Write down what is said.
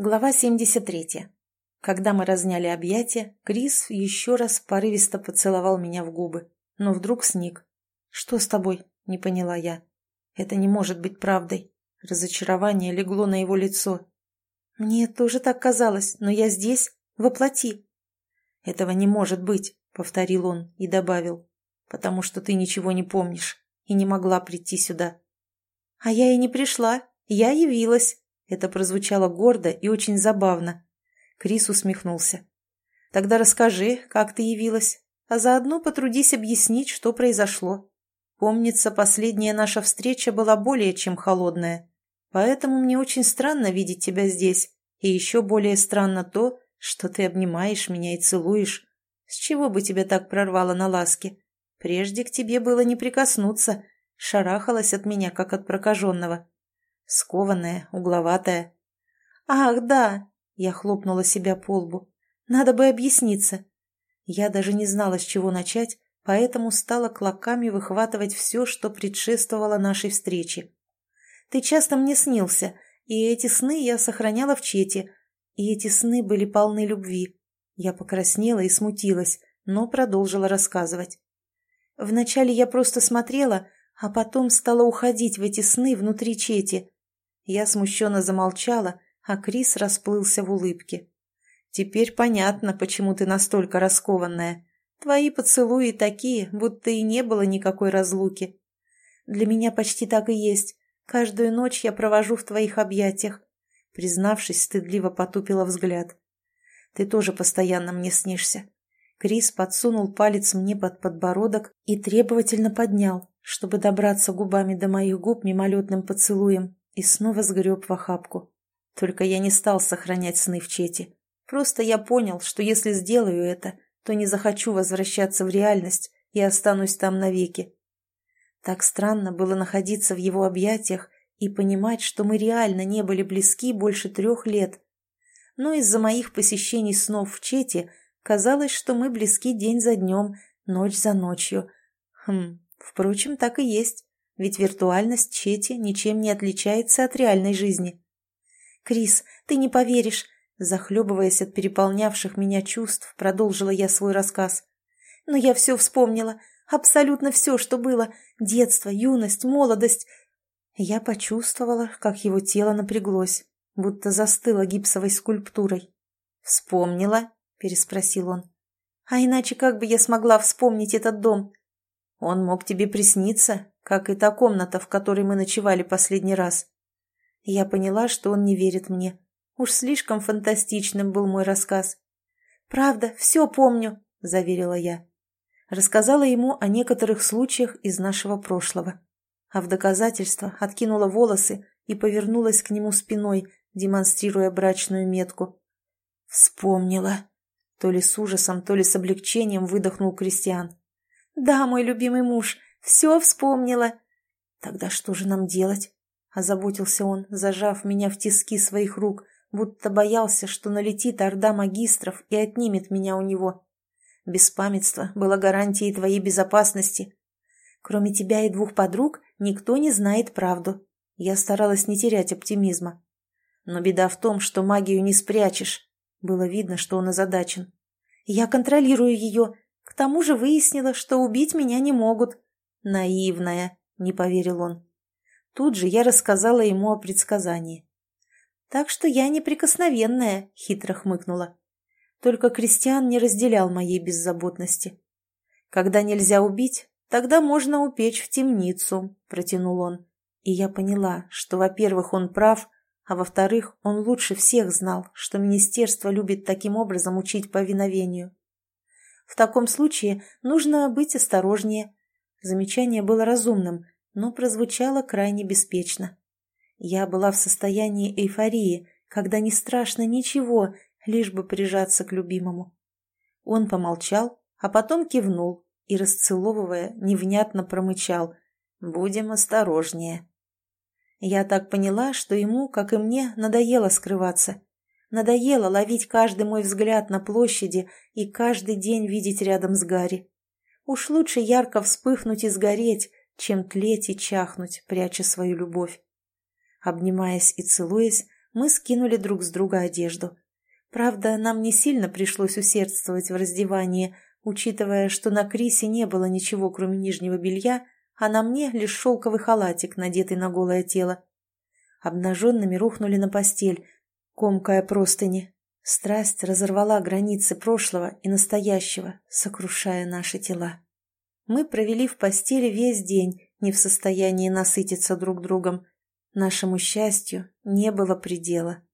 Глава 73. Когда мы разняли объятия, Крис еще раз порывисто поцеловал меня в губы, но вдруг сник. «Что с тобой?» — не поняла я. «Это не может быть правдой». Разочарование легло на его лицо. «Мне тоже так казалось, но я здесь, воплоти». «Этого не может быть», — повторил он и добавил, «потому что ты ничего не помнишь и не могла прийти сюда». «А я и не пришла, я явилась», это прозвучало гордо и очень забавно. Крис усмехнулся. «Тогда расскажи, как ты явилась, а заодно потрудись объяснить, что произошло. Помнится, последняя наша встреча была более чем холодная, поэтому мне очень странно видеть тебя здесь, и еще более странно то, что ты обнимаешь меня и целуешь. С чего бы тебя так прорвало на ласке? Прежде к тебе было не прикоснуться, шарахалась от меня, как от прокаженного. Скованная, угловатая. «Ах, да!» — я хлопнула себя по лбу. «Надо бы объясниться». Я даже не знала, с чего начать, поэтому стала клоками выхватывать все, что предшествовало нашей встрече. «Ты часто мне снился, и эти сны я сохраняла в чете, и эти сны были полны любви». Я покраснела и смутилась, но продолжила рассказывать. Вначале я просто смотрела, а потом стала уходить в эти сны внутри чети. Я смущенно замолчала, а Крис расплылся в улыбке. «Теперь понятно, почему ты настолько раскованная. Твои поцелуи такие, будто и не было никакой разлуки. Для меня почти так и есть. Каждую ночь я провожу в твоих объятиях». Признавшись, стыдливо потупила взгляд. «Ты тоже постоянно мне снишься». Крис подсунул палец мне под подбородок и требовательно поднял, чтобы добраться губами до моих губ мимолетным поцелуем и снова сгреб в охапку. Только я не стал сохранять сны в чете. Просто я понял, что если сделаю это, то не захочу возвращаться в реальность и останусь там навеки. Так странно было находиться в его объятиях и понимать, что мы реально не были близки больше трех лет. Но из-за моих посещений снов в Чете казалось, что мы близки день за днем, ночь за ночью. Хм, впрочем, так и есть ведь виртуальность Чети ничем не отличается от реальной жизни. «Крис, ты не поверишь!» Захлебываясь от переполнявших меня чувств, продолжила я свой рассказ. «Но я все вспомнила. Абсолютно все, что было. Детство, юность, молодость». Я почувствовала, как его тело напряглось, будто застыло гипсовой скульптурой. «Вспомнила?» – переспросил он. «А иначе как бы я смогла вспомнить этот дом?» «Он мог тебе присниться, как и та комната, в которой мы ночевали последний раз. Я поняла, что он не верит мне. Уж слишком фантастичным был мой рассказ. «Правда, все помню», — заверила я. Рассказала ему о некоторых случаях из нашего прошлого. А в доказательство откинула волосы и повернулась к нему спиной, демонстрируя брачную метку. «Вспомнила!» То ли с ужасом, то ли с облегчением выдохнул Кристиан. «Да, мой любимый муж, все вспомнила. Тогда что же нам делать? Озаботился он, зажав меня в тиски своих рук, будто боялся, что налетит орда магистров и отнимет меня у него. Беспамятство было гарантией твоей безопасности. Кроме тебя и двух подруг, никто не знает правду. Я старалась не терять оптимизма. Но беда в том, что магию не спрячешь. Было видно, что он озадачен. Я контролирую ее. Тому же выяснила, что убить меня не могут. «Наивная», — не поверил он. Тут же я рассказала ему о предсказании. «Так что я неприкосновенная», — хитро хмыкнула. Только Кристиан не разделял моей беззаботности. «Когда нельзя убить, тогда можно упечь в темницу», — протянул он. И я поняла, что, во-первых, он прав, а во-вторых, он лучше всех знал, что министерство любит таким образом учить повиновению. В таком случае нужно быть осторожнее, Замечание было разумным, но прозвучало крайне беспечно. Я была в состоянии эйфории, когда не страшно ничего, лишь бы прижаться к любимому. Он помолчал, а потом кивнул и, расцеловывая, невнятно промычал «Будем осторожнее». Я так поняла, что ему, как и мне, надоело скрываться. Надоело ловить каждый мой взгляд на площади и каждый день видеть рядом с Гарри. Уж лучше ярко вспыхнуть и сгореть, чем тлеть и чахнуть, пряча свою любовь. Обнимаясь и целуясь, мы скинули друг с друга одежду. Правда, нам не сильно пришлось усердствовать в раздевании, учитывая, что на Крисе не было ничего, кроме нижнего белья, а на мне лишь шелковый халатик, надетый на голое тело. Обнаженными рухнули на постель, комкая простыни. Страсть разорвала границы прошлого и настоящего, сокрушая наши тела. Мы провели в постели весь день, не в состоянии насытиться друг другом. Нашему счастью не было предела.